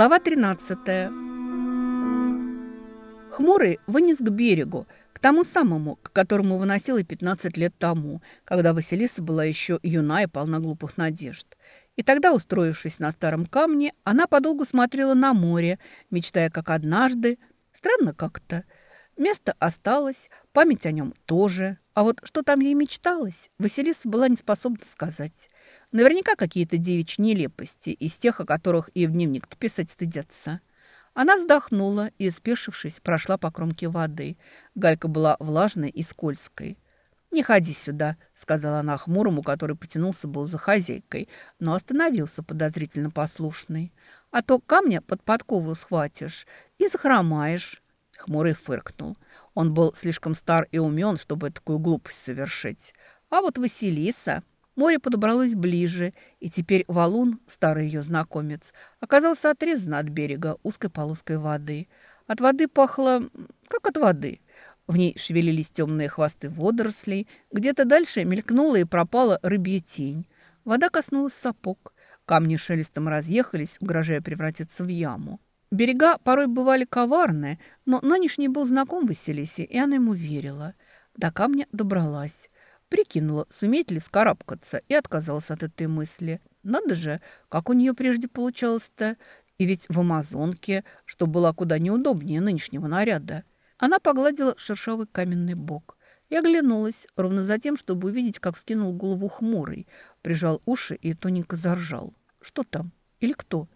Глава 13. Хмурый вынес к берегу, к тому самому, к которому выносила 15 лет тому, когда Василиса была еще юна и полна глупых надежд. И тогда, устроившись на старом камне, она подолгу смотрела на море, мечтая, как однажды, странно как-то, место осталось, память о нем тоже, а вот что там ей мечталось, Василиса была не способна сказать. Наверняка какие-то девичьи нелепости, из тех, о которых и в дневник-то писать стыдятся. Она вздохнула и, спешившись, прошла по кромке воды. Галька была влажной и скользкой. «Не ходи сюда», — сказала она хмурому, который потянулся был за хозяйкой, но остановился подозрительно послушный. «А то камня под подкову схватишь и захромаешь». Хмурый фыркнул. Он был слишком стар и умен, чтобы такую глупость совершить. А вот Василиса... Море подобралось ближе, и теперь валун, старый ее знакомец, оказался отрезан от берега узкой полоской воды. От воды пахло, как от воды. В ней шевелились темные хвосты водорослей, где-то дальше мелькнула и пропала рыбья тень. Вода коснулась сапог. Камни шелестом разъехались, угрожая превратиться в яму. Берега порой бывали коварные, но нынешний был знаком Василисе, и она ему верила. До камня добралась. Прикинула, сумеет ли вскарабкаться, и отказалась от этой мысли. Надо же, как у нее прежде получалось-то. И ведь в Амазонке, что было куда неудобнее нынешнего наряда. Она погладила шершавый каменный бок и оглянулась, ровно за тем, чтобы увидеть, как вскинул голову хмурый, прижал уши и тоненько заржал. Что там? Или кто?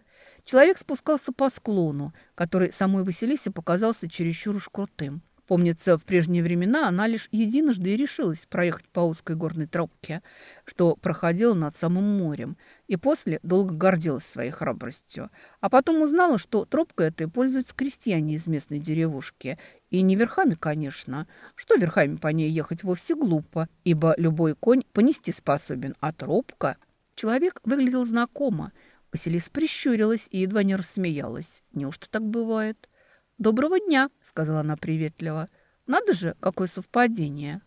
Человек спускался по склону, который самой Василисе показался чересчур уж крутым. Помнится, в прежние времена она лишь единожды и решилась проехать по узкой горной тропке, что проходила над самым морем, и после долго гордилась своей храбростью. А потом узнала, что тропкой этой пользуются крестьяне из местной деревушки. И не верхами, конечно. Что верхами по ней ехать вовсе глупо, ибо любой конь понести способен, а тропка... Человек выглядел знакомо. Василиса прищурилась и едва не рассмеялась. Неужто так бывает?» «Доброго дня», — сказала она приветливо. «Надо же, какое совпадение!»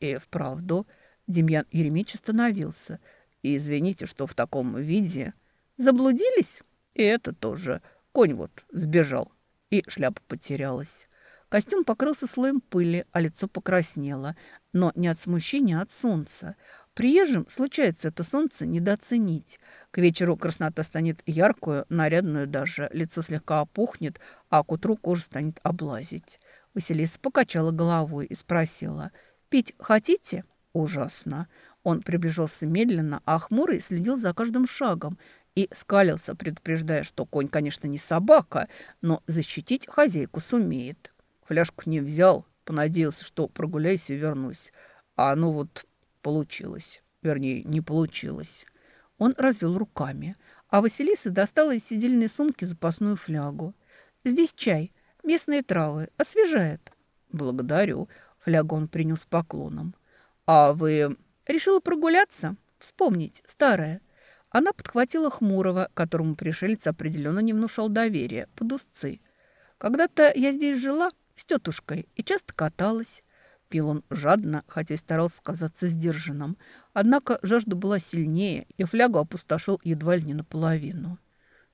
И вправду Демьян Еремич остановился. «И извините, что в таком виде...» «Заблудились?» «И это тоже. Конь вот сбежал, и шляпа потерялась». Костюм покрылся слоем пыли, а лицо покраснело. Но не от смущения, а от солнца. Приезжим случается это солнце недооценить. К вечеру краснота станет яркую, нарядную даже, лицо слегка опухнет, а к утру кожа станет облазить. Василиса покачала головой и спросила, «Пить хотите?» «Ужасно». Он приближался медленно, а хмурый следил за каждым шагом и скалился, предупреждая, что конь, конечно, не собака, но защитить хозяйку сумеет. Фляжку не взял, понадеялся, что прогуляюсь и вернусь. А ну вот получилось. Вернее, не получилось. Он развел руками, а Василиса достала из сидельной сумки запасную флягу. «Здесь чай, местные травы, освежает». «Благодарю», — флягу он принял с поклоном. «А вы...» «Решила прогуляться? Вспомнить, старое». Она подхватила Хмурого, которому пришелец определенно не внушал доверия, под узцы. «Когда-то я здесь жила с тетушкой и часто каталась. Пил он жадно, хотя и старался казаться сдержанным. Однако жажда была сильнее, и флягу опустошил едва ли не наполовину.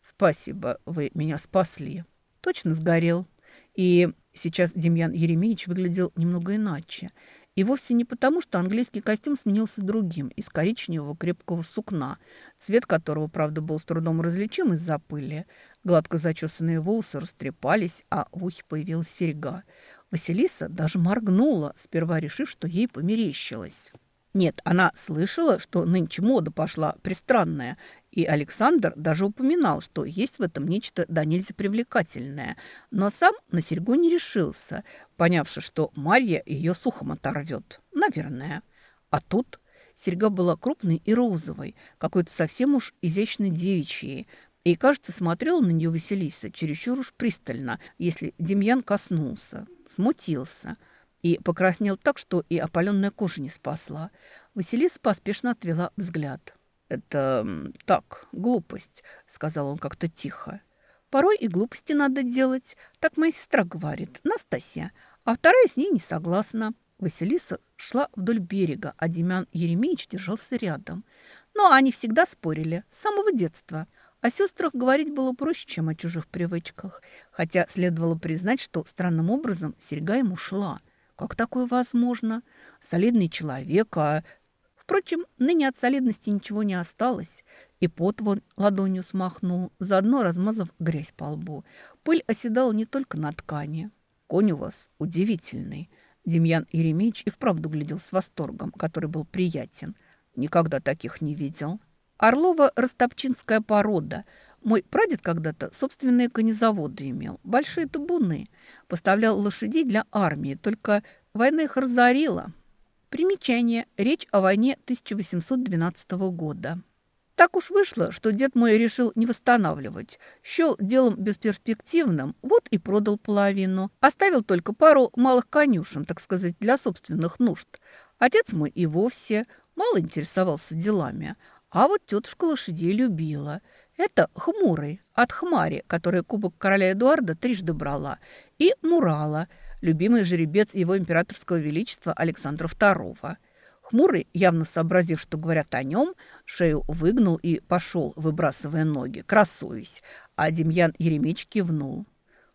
«Спасибо, вы меня спасли». Точно сгорел. И сейчас Демьян Еремеевич выглядел немного иначе. И вовсе не потому, что английский костюм сменился другим, из коричневого крепкого сукна, цвет которого, правда, был с трудом различим из-за пыли. Гладко зачесанные волосы растрепались, а в ухе появилась серьга – Василиса даже моргнула, сперва решив, что ей померещилось. Нет, она слышала, что нынче мода пошла пристранная, и Александр даже упоминал, что есть в этом нечто да нельзя привлекательное, но сам на серьгу не решился, понявши, что Марья ее сухом оторвет. Наверное. А тут серьга была крупной и розовой, какой-то совсем уж изящной девичьей, и, кажется, смотрела на нее Василиса чересчур уж пристально, если Демьян коснулся смутился и покраснел так, что и опаленная кожа не спасла. Василиса поспешно отвела взгляд. «Это так, глупость», — сказал он как-то тихо. «Порой и глупости надо делать, так моя сестра говорит, Настасья, а вторая с ней не согласна». Василиса шла вдоль берега, а Демян Еремеевич держался рядом. Но они всегда спорили, с самого детства. О сестрах говорить было проще, чем о чужих привычках, хотя следовало признать, что странным образом серьга ему шла. Как такое возможно? Солидный человек, а... Впрочем, ныне от солидности ничего не осталось, и пот вон ладонью смахнул, заодно размазав грязь по лбу. Пыль оседала не только на ткани. Конь у вас удивительный. Демьян Еремеевич и вправду глядел с восторгом, который был приятен. Никогда таких не видел. Орлова – ростопчинская порода. Мой прадед когда-то собственные конезаводы имел. Большие табуны. Поставлял лошадей для армии, только война их разорила. Примечание. Речь о войне 1812 года. Так уж вышло, что дед мой решил не восстанавливать. Счел делом бесперспективным, вот и продал половину. Оставил только пару малых конюшен, так сказать, для собственных нужд. Отец мой и вовсе мало интересовался делами. А вот тетушка лошадей любила. Это Хмурый, от Хмари, которая кубок короля Эдуарда трижды брала, и Мурала, любимый жеребец его императорского величества Александра II. Хмурый, явно сообразив, что говорят о нем, шею выгнул и пошел, выбрасывая ноги, красуясь, а Демьян Еремеч кивнул.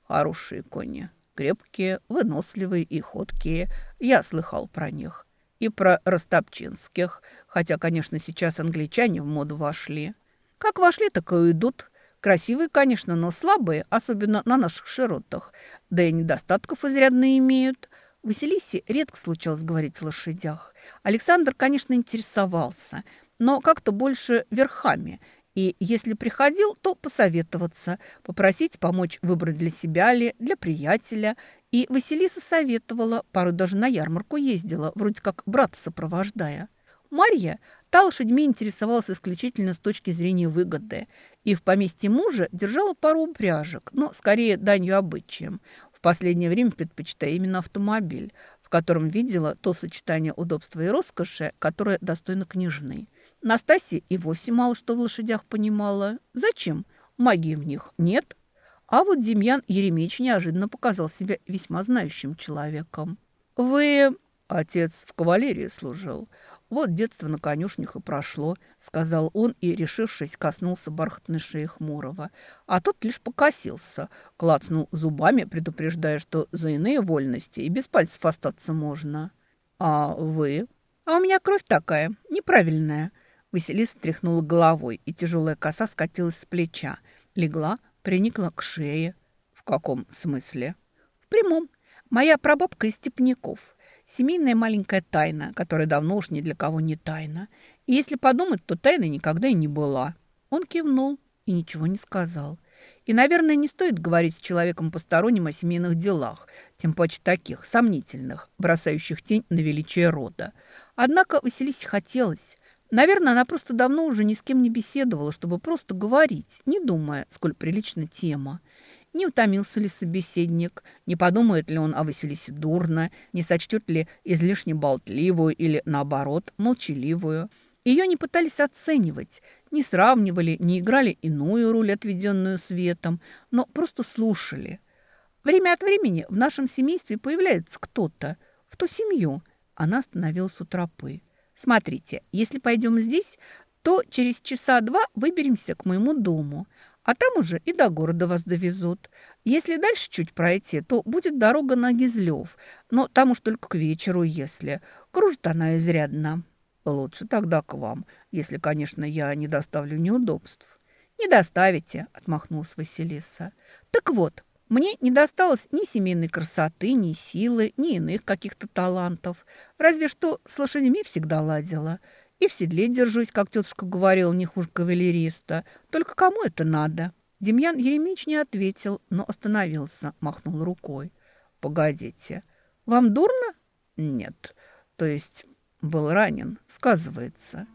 Хорошие кони, крепкие, выносливые и ходкие. Я слыхал про них. И про ростопчинских, хотя, конечно, сейчас англичане в моду вошли. Как вошли, так и уйдут. Красивые, конечно, но слабые, особенно на наших широтах. Да и недостатков изрядно имеют – Василисе редко случалось говорить о лошадях. Александр, конечно, интересовался, но как-то больше верхами. И если приходил, то посоветоваться, попросить помочь выбрать для себя ли, для приятеля. И Василиса советовала, пару даже на ярмарку ездила, вроде как брата сопровождая. Марья та лошадьми интересовалась исключительно с точки зрения выгоды и в поместье мужа держала пару упряжек, но скорее данью обычаям. В последнее время предпочитая именно автомобиль, в котором видела то сочетание удобства и роскоши, которое достойно княжны. Настасья и вовсе мало что в лошадях понимала. Зачем? Магии в них нет. А вот Демьян Еремеевич неожиданно показал себя весьма знающим человеком. «Вы...» Отец в кавалерии служил. «Вот детство на конюшнях и прошло», — сказал он и, решившись, коснулся бархатной шеи Хмурого. А тот лишь покосился, клацнул зубами, предупреждая, что за иные вольности и без пальцев остаться можно. «А вы?» «А у меня кровь такая, неправильная». Василиса тряхнула головой, и тяжелая коса скатилась с плеча. Легла, приникла к шее. «В каком смысле?» «В прямом. Моя прабабка из степняков». Семейная маленькая тайна, которая давно уж ни для кого не тайна. И если подумать, то тайны никогда и не была. Он кивнул и ничего не сказал. И, наверное, не стоит говорить с человеком посторонним о семейных делах, тем паче таких, сомнительных, бросающих тень на величие рода. Однако Василисе хотелось. Наверное, она просто давно уже ни с кем не беседовала, чтобы просто говорить, не думая, сколь прилична тема. Не утомился ли собеседник, не подумает ли он о Василисе дурно, не сочтет ли излишне болтливую или, наоборот, молчаливую. Ее не пытались оценивать, не сравнивали, не играли иную роль, отведенную светом, но просто слушали. Время от времени в нашем семействе появляется кто-то, в ту семью. Она остановилась у тропы. Смотрите, если пойдем здесь, то через часа два выберемся к моему дому – а там уже и до города вас довезут. Если дальше чуть пройти, то будет дорога на Гизлев, но там уж только к вечеру, если. Кружит она изрядно. Лучше тогда к вам, если, конечно, я не доставлю неудобств. Не доставите, отмахнулась Василиса. Так вот, мне не досталось ни семейной красоты, ни силы, ни иных каких-то талантов. Разве что с лошадьми всегда ладила. И в седле держусь, как тетушка говорила, не хуже кавалериста. Только кому это надо?» Демьян Еремич не ответил, но остановился, махнул рукой. «Погодите, вам дурно?» «Нет, то есть был ранен, сказывается».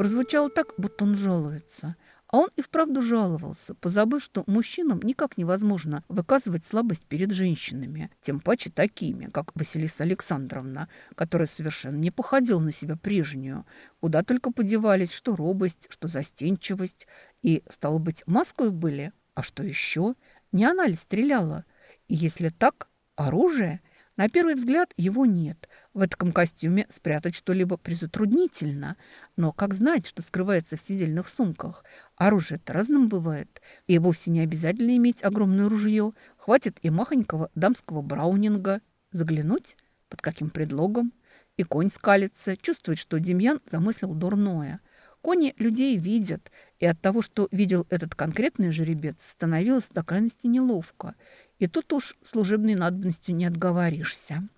Прозвучало так, будто он жалуется. А он и вправду жаловался, позабыв, что мужчинам никак невозможно выказывать слабость перед женщинами, тем паче такими, как Василиса Александровна, которая совершенно не походила на себя прежнюю. Куда только подевались, что робость, что застенчивость. И, стало быть, маской были. А что еще? Не она ли стреляла? И если так, оружие – на первый взгляд его нет. В этом костюме спрятать что-либо призатруднительно. Но как знать, что скрывается в сидельных сумках? Оружие-то разным бывает. И вовсе не обязательно иметь огромное ружье. Хватит и махонького дамского браунинга. Заглянуть? Под каким предлогом? И конь скалится, чувствует, что Демьян замыслил дурное. Кони людей видят, и от того, что видел этот конкретный жеребец, становилось до крайности неловко. И тут уж служебной надобностью не отговоришься.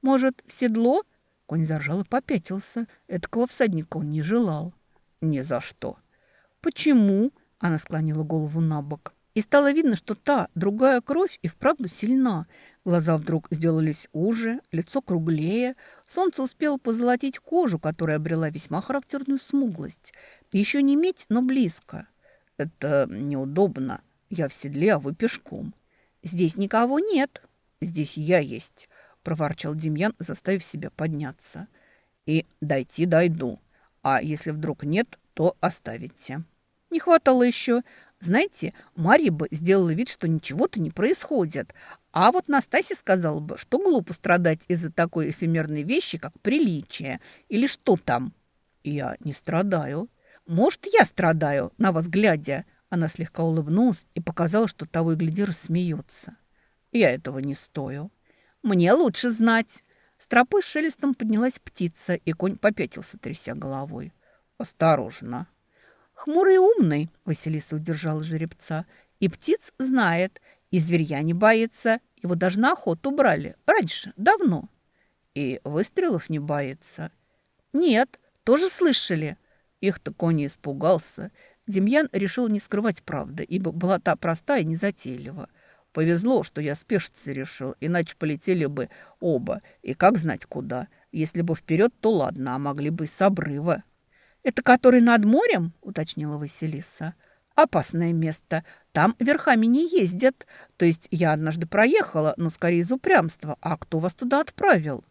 Может, в седло? Конь заржал и попятился. Эдакого всадника он не желал. Ни за что. Почему? Она склонила голову на бок. И стало видно, что та, другая кровь и вправду сильна. Глаза вдруг сделались уже, лицо круглее. Солнце успело позолотить кожу, которая обрела весьма характерную смуглость. Еще не медь, но близко. Это неудобно. Я в седле, а вы пешком. «Здесь никого нет». «Здесь я есть», – проворчал Демьян, заставив себя подняться. «И дойти дойду. А если вдруг нет, то оставите». «Не хватало еще. Знаете, Марья бы сделала вид, что ничего-то не происходит. А вот Настасья сказала бы, что глупо страдать из-за такой эфемерной вещи, как приличие. Или что там?» «Я не страдаю». «Может, я страдаю, на вас глядя?» Она слегка улыбнулась и показала, что того и гляди рассмеется. «Я этого не стою». «Мне лучше знать». С тропы шелестом поднялась птица, и конь попятился, тряся головой. «Осторожно». «Хмурый и умный», — Василиса удержала жеребца. «И птиц знает, и зверья не боится. Его даже на охоту брали. Раньше, давно». «И выстрелов не боится?» «Нет, тоже слышали». Их-то конь испугался. Демьян решил не скрывать правды, ибо была та простая и незатейлива. Повезло, что я спешиться решил, иначе полетели бы оба, и как знать куда. Если бы вперед, то ладно, а могли бы и с обрыва. «Это который над морем?» – уточнила Василиса. «Опасное место. Там верхами не ездят. То есть я однажды проехала, но скорее из упрямства. А кто вас туда отправил?»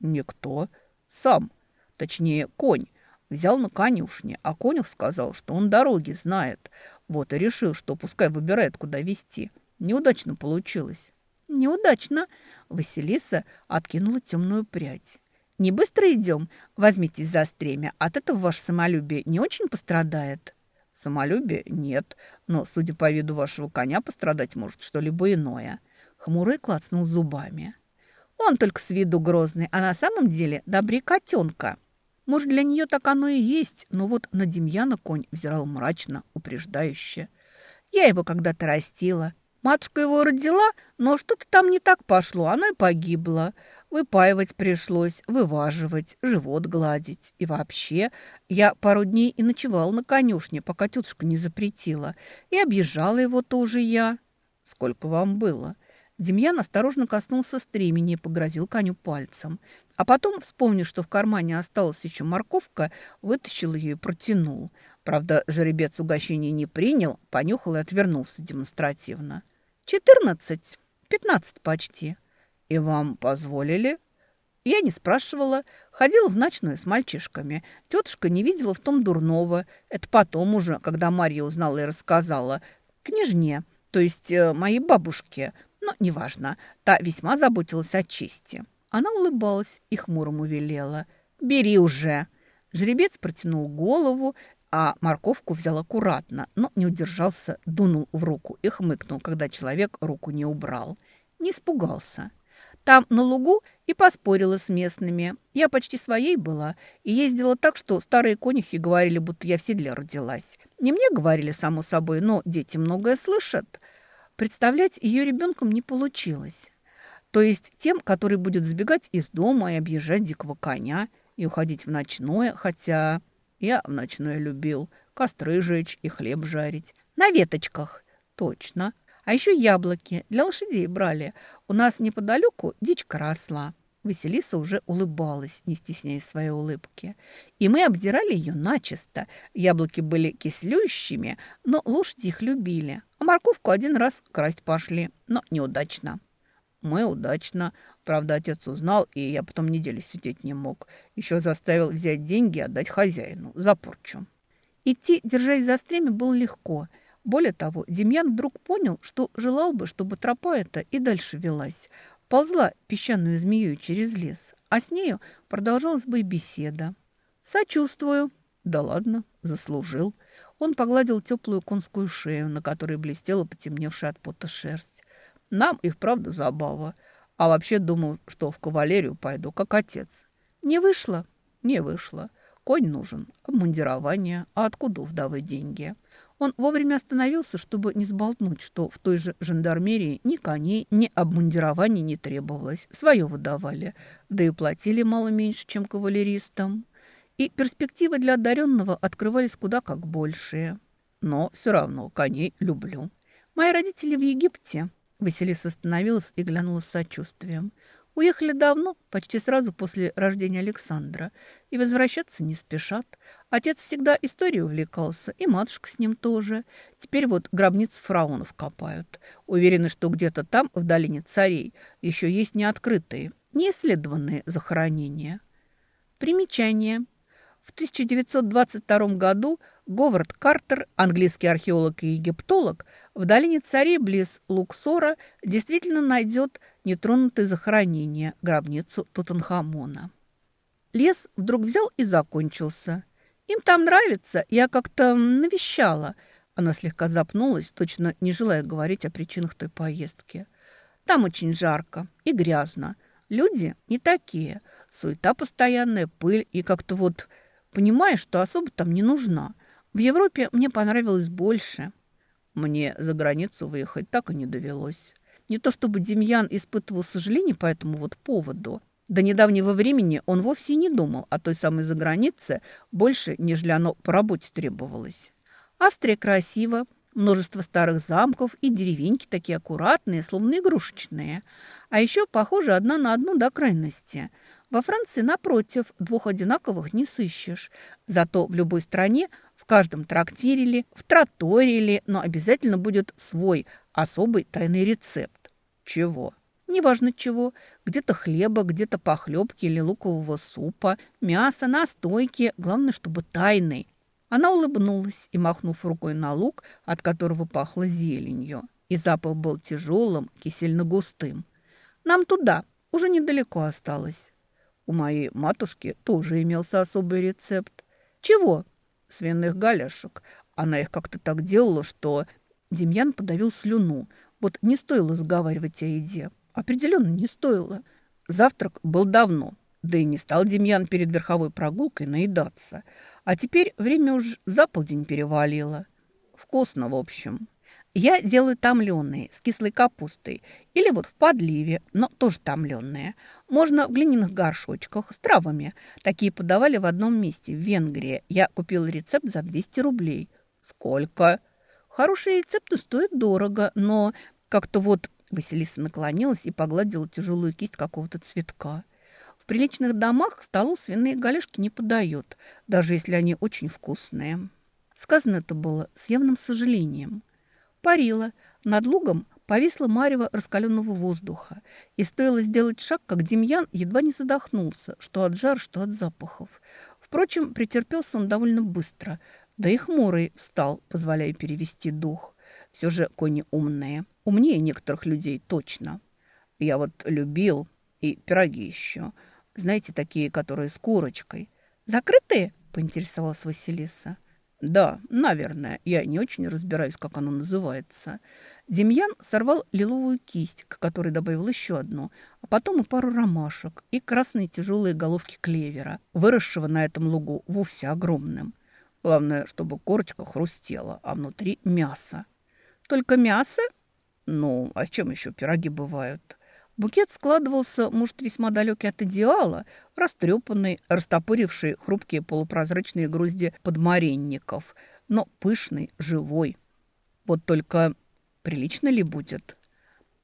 «Никто. Сам. Точнее, конь. Взял на конюшне, а конюх сказал, что он дороги знает. Вот и решил, что пускай выбирает, куда везти. Неудачно получилось. Неудачно. Василиса откинула темную прядь. Не быстро идем? Возьмитесь за стремя. От этого ваше самолюбие не очень пострадает. Самолюбие нет, но, судя по виду вашего коня, пострадать может что-либо иное. Хмурый клацнул зубами. Он только с виду грозный, а на самом деле добрее котенка. Может, для нее так оно и есть, но вот на Демьяна конь взирал мрачно, упреждающе. Я его когда-то растила. Матушка его родила, но что-то там не так пошло, оно и погибло. Выпаивать пришлось, вываживать, живот гладить. И вообще, я пару дней и ночевала на конюшне, пока тетушка не запретила. И объезжала его тоже я. Сколько вам было? Демьян осторожно коснулся стремени и погрозил коню пальцем. А потом, вспомнив, что в кармане осталась еще морковка, вытащил ее и протянул. Правда, жеребец угощения не принял, понюхал и отвернулся демонстративно. «Четырнадцать, пятнадцать почти. И вам позволили?» Я не спрашивала, ходила в ночную с мальчишками. Тетушка не видела в том дурного. Это потом уже, когда Марья узнала и рассказала. Княжне, то есть э, моей бабушке. Но неважно, та весьма заботилась о чести. Она улыбалась и хмурому велела. «Бери уже!» Жеребец протянул голову, а морковку взял аккуратно, но не удержался, дунул в руку и хмыкнул, когда человек руку не убрал. Не испугался. Там, на лугу, и поспорила с местными. Я почти своей была и ездила так, что старые конюхи говорили, будто я в седле родилась. Не мне говорили, само собой, но дети многое слышат. Представлять ее ребенком не получилось. То есть тем, который будет сбегать из дома и объезжать дикого коня и уходить в ночное, хотя я в ночное любил костры жечь и хлеб жарить. На веточках. Точно. А еще яблоки для лошадей брали. У нас неподалеку дичка росла. Василиса уже улыбалась, не стесняя своей улыбки. И мы обдирали ее начисто. Яблоки были кислющими, но лошади их любили. А морковку один раз красть пошли, но неудачно. Мы удачно. Правда, отец узнал, и я потом неделю сидеть не мог. Еще заставил взять деньги и отдать хозяину за порчу. Идти, держась за стремя, было легко. Более того, Демьян вдруг понял, что желал бы, чтобы тропа эта и дальше велась. Ползла песчаную змею через лес, а с нею продолжалась бы и беседа. «Сочувствую». «Да ладно, заслужил». Он погладил теплую конскую шею, на которой блестела потемневшая от пота шерсть. «Нам и вправду забава. А вообще думал, что в кавалерию пойду, как отец». «Не вышло?» «Не вышло. Конь нужен, обмундирование. А откуда у вдовы деньги?» Он вовремя остановился, чтобы не сболтнуть, что в той же жандармерии ни коней, ни обмундирований не требовалось. Свое выдавали, да и платили мало меньше, чем кавалеристам. И перспективы для одаренного открывались куда как большие. Но все равно коней люблю. Мои родители в Египте. Василиса остановилась и глянула с сочувствием. Уехали давно, почти сразу после рождения Александра, и возвращаться не спешат. Отец всегда историей увлекался, и матушка с ним тоже. Теперь вот гробницы фараонов копают. Уверены, что где-то там, в долине царей, еще есть неоткрытые, неисследованные захоронения. Примечание. В 1922 году Говард Картер, английский археолог и египтолог, в долине царей близ Луксора действительно найдет нетронутые захоронения, гробницу Тутанхамона. Лес вдруг взял и закончился. Им там нравится, я как-то навещала. Она слегка запнулась, точно не желая говорить о причинах той поездки. Там очень жарко и грязно. Люди не такие. Суета постоянная, пыль и как-то вот Понимаешь, что особо там не нужна. В Европе мне понравилось больше. Мне за границу выехать так и не довелось. Не то чтобы Демьян испытывал сожаление по этому вот поводу. До недавнего времени он вовсе не думал о той самой загранице больше, нежели оно по работе требовалось. Австрия красива, множество старых замков и деревеньки такие аккуратные, словно игрушечные. А еще похожи одна на одну до крайности – во Франции, напротив, двух одинаковых не сыщешь. Зато в любой стране, в каждом трактире или в троторе или, но обязательно будет свой особый тайный рецепт. Чего? Неважно чего. Где-то хлеба, где-то похлебки или лукового супа, мясо, настойки. Главное, чтобы тайный. Она улыбнулась и, махнув рукой на лук, от которого пахло зеленью, и запах был тяжелым, кисельно-густым. «Нам туда, уже недалеко осталось». У моей матушки тоже имелся особый рецепт. Чего? Свиных галяшек. Она их как-то так делала, что... Демьян подавил слюну. Вот не стоило сговаривать о еде. Определенно не стоило. Завтрак был давно. Да и не стал Демьян перед верховой прогулкой наедаться. А теперь время уж за полдень перевалило. Вкусно, в общем. Я делаю томленые с кислой капустой или вот в подливе, но тоже томленые. Можно в глиняных горшочках с травами. Такие подавали в одном месте, в Венгрии. Я купила рецепт за 200 рублей. Сколько? Хорошие рецепты стоят дорого, но как-то вот Василиса наклонилась и погладила тяжелую кисть какого-то цветка. В приличных домах к столу свиные галешки не подают, даже если они очень вкусные. Сказано это было с явным сожалением. Парила. Над лугом повисла марево раскаленного воздуха. И стоило сделать шаг, как Демьян едва не задохнулся, что от жар, что от запахов. Впрочем, претерпелся он довольно быстро. Да и хмурый встал, позволяя перевести дух. Все же кони умные. Умнее некоторых людей точно. Я вот любил и пироги еще. Знаете, такие, которые с курочкой. «Закрытые?» – поинтересовалась Василиса. «Да, наверное. Я не очень разбираюсь, как оно называется». Демьян сорвал лиловую кисть, к которой добавил еще одну, а потом и пару ромашек, и красные тяжелые головки клевера, выросшего на этом лугу вовсе огромным. Главное, чтобы корочка хрустела, а внутри мясо. «Только мясо?» «Ну, а с чем еще пироги бывают?» Букет складывался, может, весьма далекий от идеала, растрепанный, растопыривший хрупкие полупрозрачные грузди подмаренников, но пышный, живой. Вот только прилично ли будет?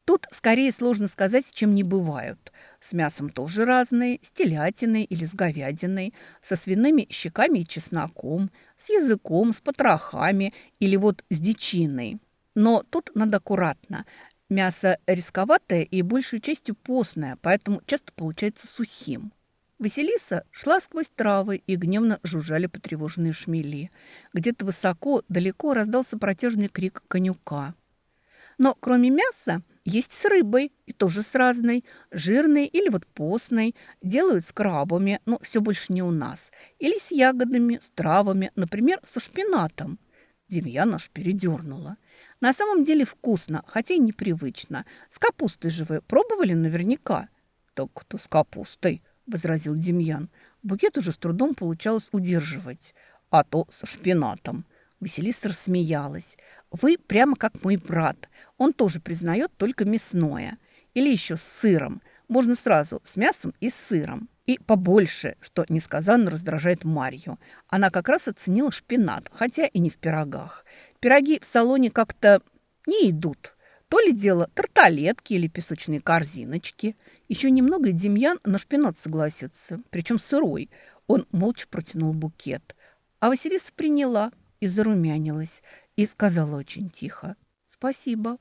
Тут скорее сложно сказать, чем не бывают. С мясом тоже разные, с телятиной или с говядиной, со свиными щеками и чесноком, с языком, с потрохами или вот с дичиной. Но тут надо аккуратно. Мясо рисковатое и большей частью постное, поэтому часто получается сухим. Василиса шла сквозь травы, и гневно жужжали потревоженные шмели. Где-то высоко, далеко раздался протяжный крик конюка. Но кроме мяса есть с рыбой, и тоже с разной, жирной или вот постной. Делают с крабами, но все больше не у нас. Или с ягодами, с травами, например, со шпинатом. Демьяна аж передернула. На самом деле вкусно, хотя и непривычно. С капустой же вы пробовали наверняка? Так-то с капустой, возразил Демьян. Букет уже с трудом получалось удерживать, а то со шпинатом. Василиса рассмеялась. «Вы прямо как мой брат. Он тоже признает только мясное. Или еще с сыром. Можно сразу с мясом и с сыром. И побольше, что несказанно раздражает Марью. Она как раз оценила шпинат, хотя и не в пирогах. Пироги в салоне как-то не идут. То ли дело тарталетки или песочные корзиночки. Еще немного и Демьян на шпинат согласится, причем сырой. Он молча протянул букет. А Василиса приняла и зарумянилась, и сказала очень тихо «Спасибо».